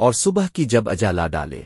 اور صبح کی جب اجالا ڈالے۔